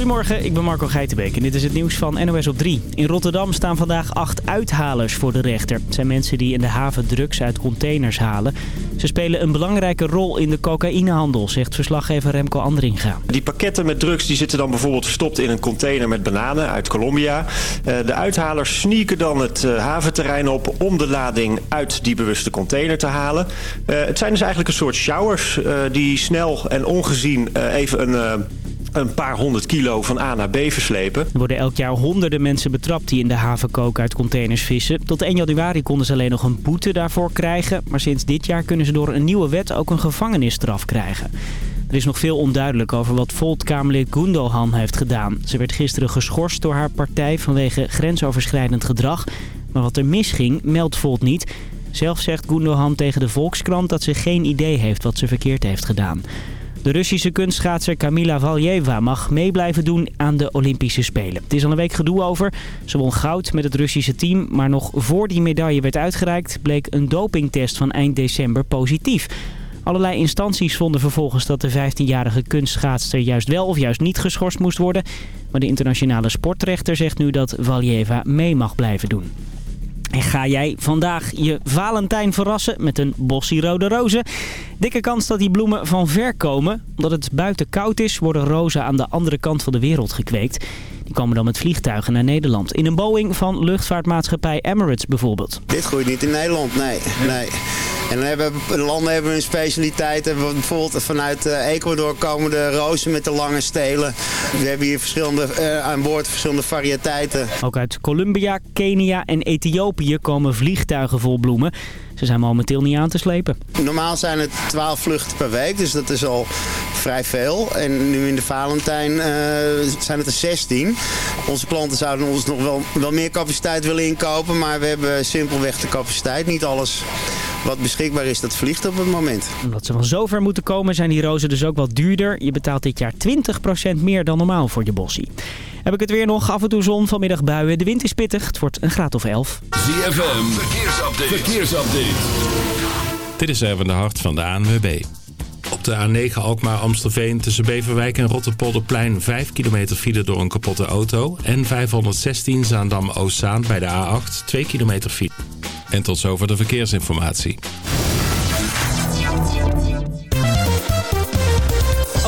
Goedemorgen, ik ben Marco Geitenbeek en dit is het nieuws van NOS op 3. In Rotterdam staan vandaag acht uithalers voor de rechter. Het zijn mensen die in de haven drugs uit containers halen. Ze spelen een belangrijke rol in de cocaïnehandel, zegt verslaggever Remco Andringa. Die pakketten met drugs die zitten dan bijvoorbeeld verstopt in een container met bananen uit Colombia. Eh, de uithalers sneaken dan het eh, haventerrein op om de lading uit die bewuste container te halen. Eh, het zijn dus eigenlijk een soort showers die snel en ongezien even een een paar honderd kilo van A naar B verslepen. Er worden elk jaar honderden mensen betrapt die in de haven koken uit containers vissen. Tot 1 januari konden ze alleen nog een boete daarvoor krijgen. Maar sinds dit jaar kunnen ze door een nieuwe wet ook een gevangenisstraf krijgen. Er is nog veel onduidelijk over wat Volt-Kamerlid Gundogan heeft gedaan. Ze werd gisteren geschorst door haar partij vanwege grensoverschrijdend gedrag. Maar wat er misging, meldt Volt niet. Zelf zegt Gundogan tegen de Volkskrant dat ze geen idee heeft wat ze verkeerd heeft gedaan. De Russische kunstschaatser Kamila Valjeva mag mee blijven doen aan de Olympische Spelen. Het is al een week gedoe over. Ze won goud met het Russische team, maar nog voor die medaille werd uitgereikt... bleek een dopingtest van eind december positief. Allerlei instanties vonden vervolgens dat de 15-jarige kunstschaatster juist wel of juist niet geschorst moest worden. Maar de internationale sportrechter zegt nu dat Valjeva mee mag blijven doen. En ga jij vandaag je Valentijn verrassen met een bossie rode rozen? Dikke kans dat die bloemen van ver komen. Omdat het buiten koud is, worden rozen aan de andere kant van de wereld gekweekt. Die komen dan met vliegtuigen naar Nederland. In een Boeing van luchtvaartmaatschappij Emirates bijvoorbeeld. Dit groeit niet in Nederland, nee. nee. En dan hebben landen hebben een specialiteit. Bijvoorbeeld vanuit eh, Ecuador komen de rozen met de lange stelen. We hebben hier verschillende, uh, aan boord verschillende variëteiten. Ook uit Colombia, Kenia en Ethiopië komen vliegtuigen vol bloemen. Ze zijn momenteel niet aan te slepen. Normaal zijn het 12 vluchten per week, dus dat is al vrij veel. En nu in de Valentijn uh, zijn het er 16. Onze klanten zouden ons nog wel, wel meer capaciteit willen inkopen, maar we hebben simpelweg de capaciteit. Niet alles wat beschikbaar is, dat vliegt op het moment. Omdat ze van zover moeten komen zijn die rozen dus ook wat duurder. Je betaalt dit jaar 20% meer dan normaal voor je bossie. Heb ik het weer nog, af en toe zon, vanmiddag buien. De wind is pittig, het wordt een graad of 11. ZFM, verkeersupdate. verkeersupdate. Dit is even de hart van de ANWB. Op de A9 Alkmaar-Amstelveen tussen Beverwijk en Rotterpolderplein 5 kilometer file door een kapotte auto. En 516 Zaandam-Oostzaan bij de A8 2 kilometer file. En tot zover de verkeersinformatie.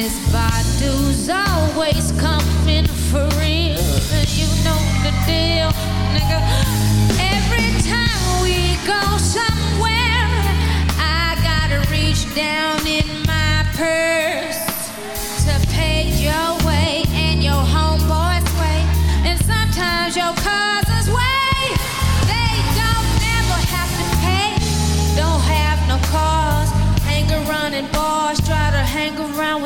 his bad body's always come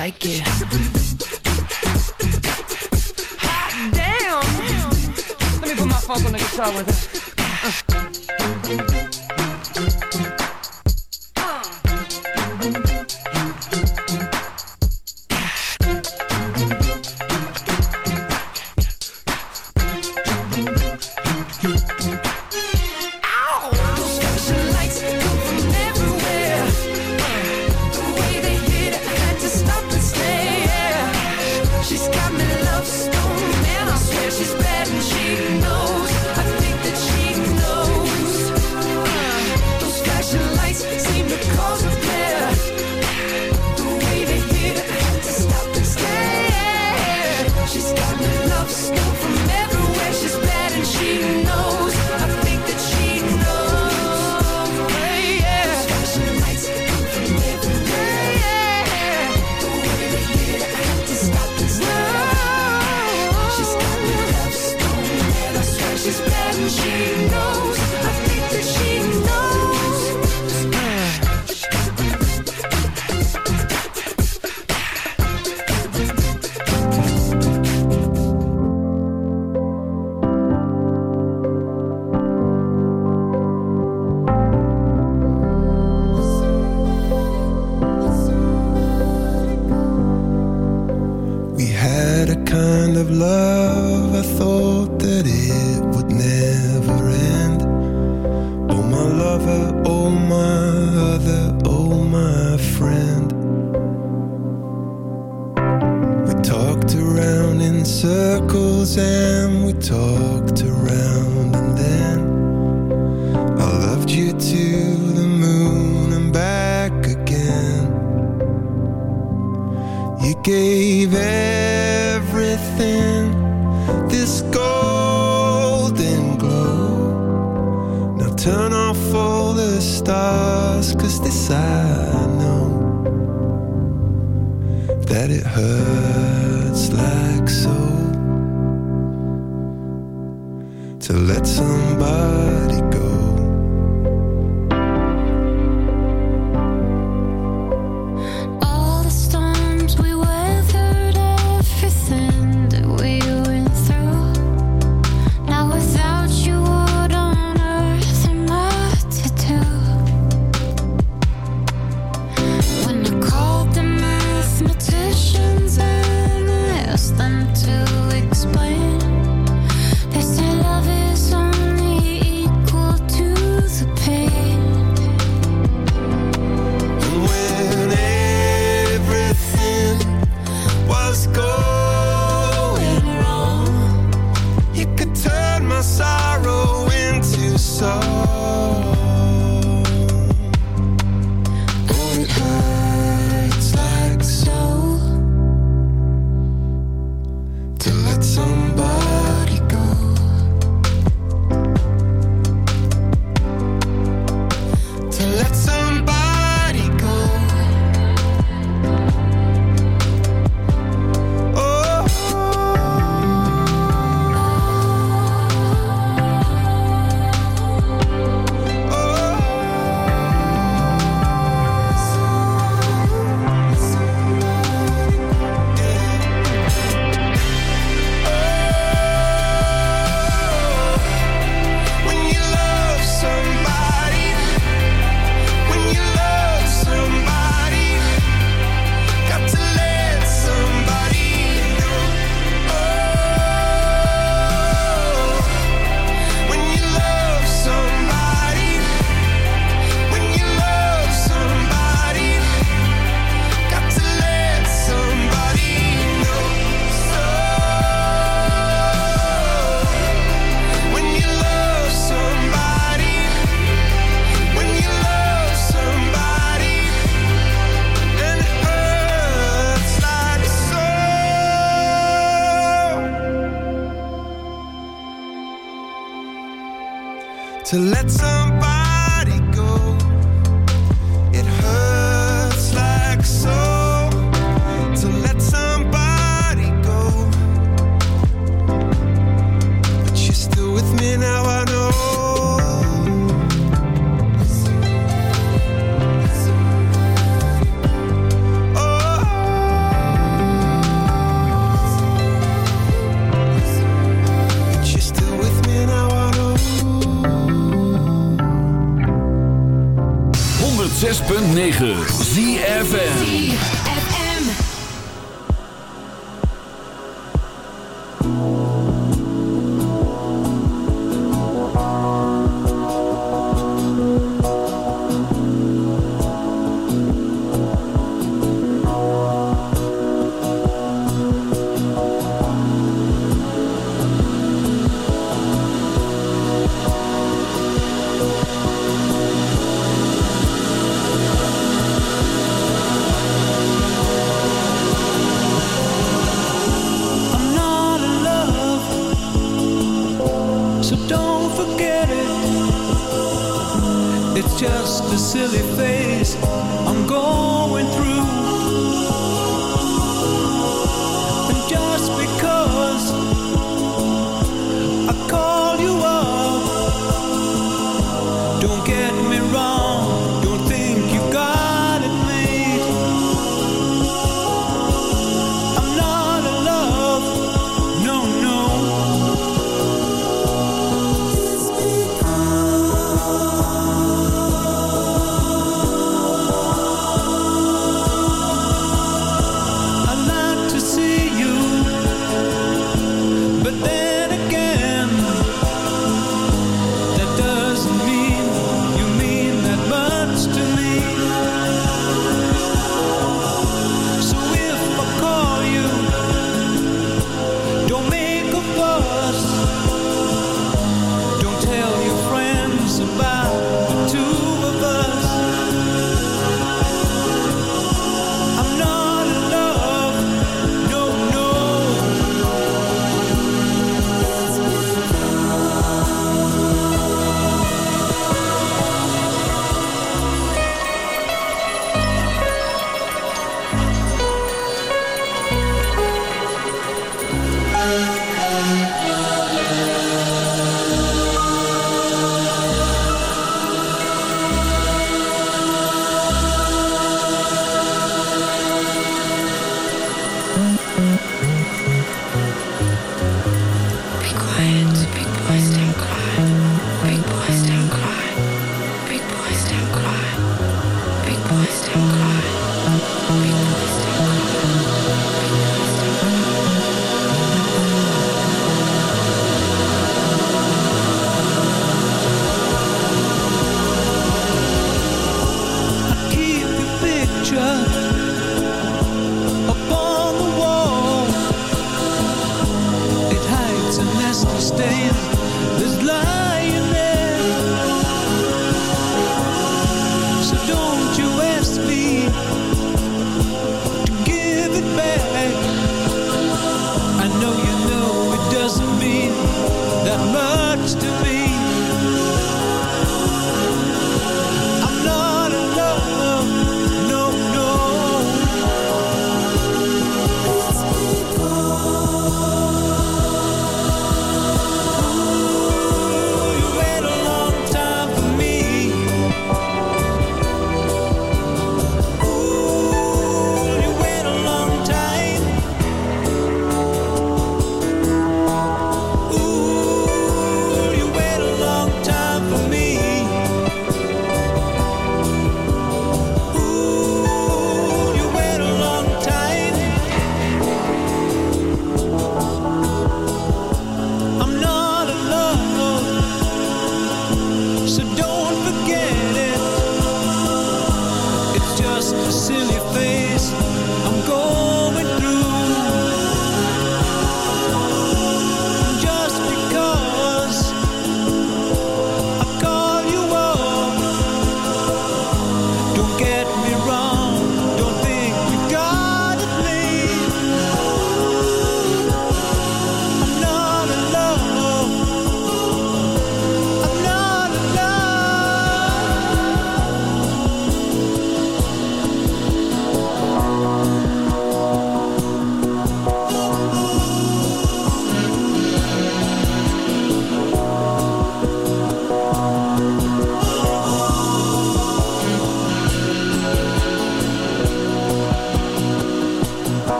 like it. Hot damn! Let me put my funk on the guitar with it. love, I thought that it would never end. Oh, my lover, oh, my other, oh, my friend. We talked around in circles and we talked around, and then I loved you to the moon and back again. You gave it I know that it hurts like so to let someone.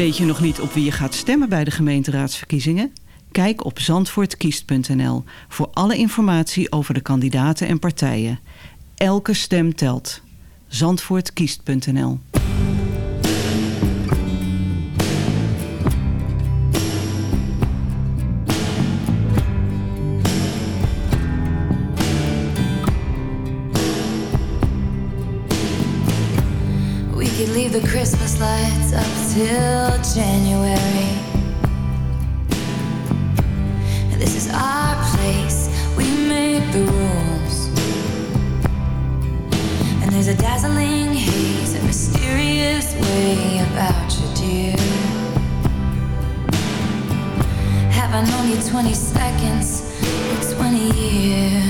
Weet je nog niet op wie je gaat stemmen bij de gemeenteraadsverkiezingen? Kijk op zandvoortkiest.nl voor alle informatie over de kandidaten en partijen. Elke stem telt. Zandvoortkiest.nl We can leave the Christmas lights up till January. This is our place, we made the rules. And there's a dazzling haze, a mysterious way about you, dear. Have I known you 20 seconds or 20 years?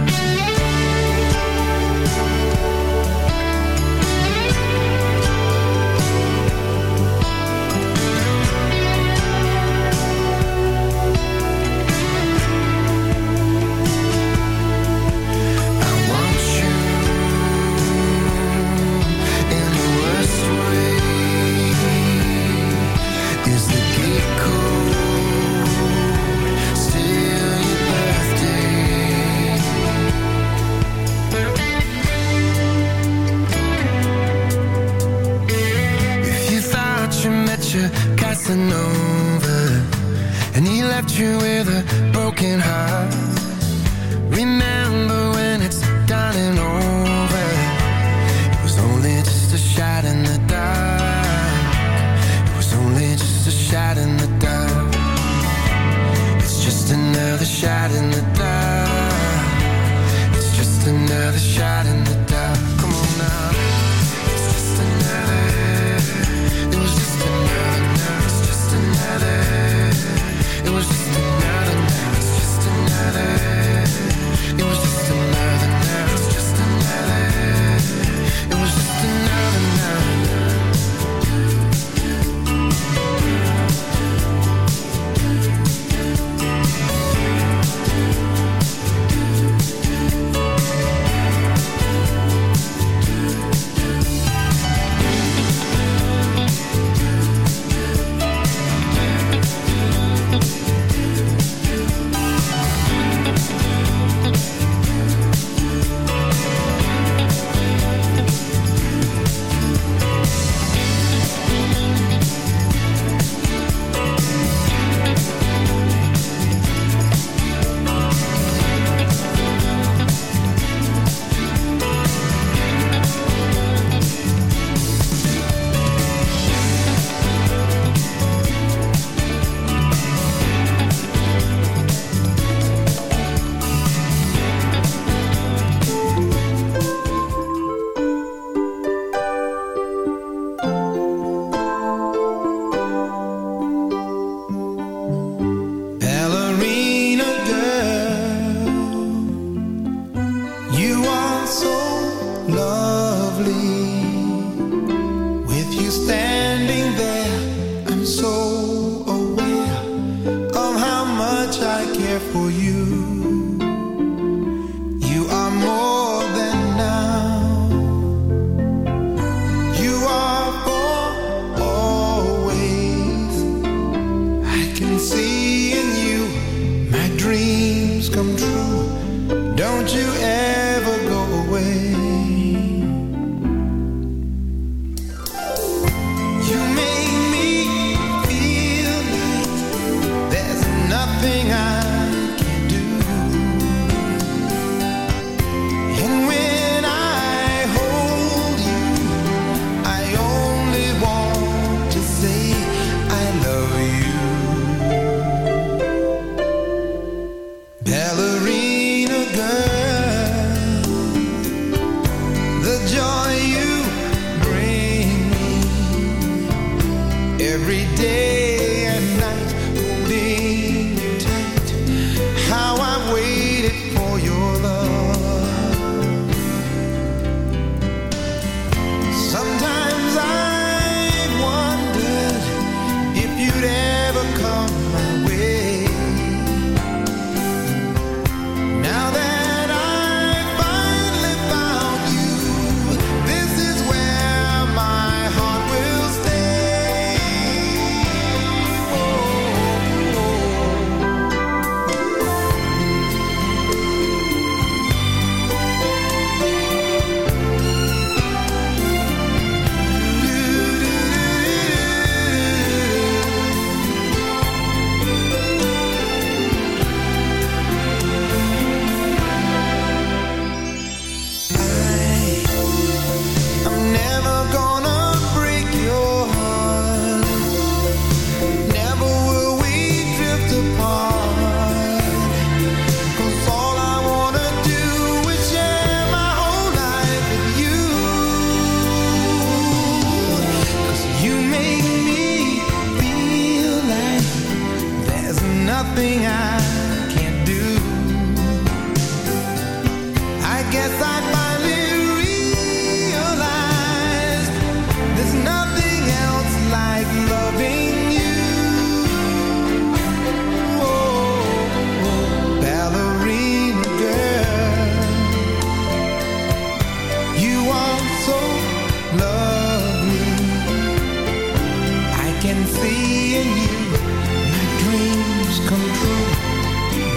every day and night.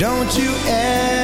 Don't you ever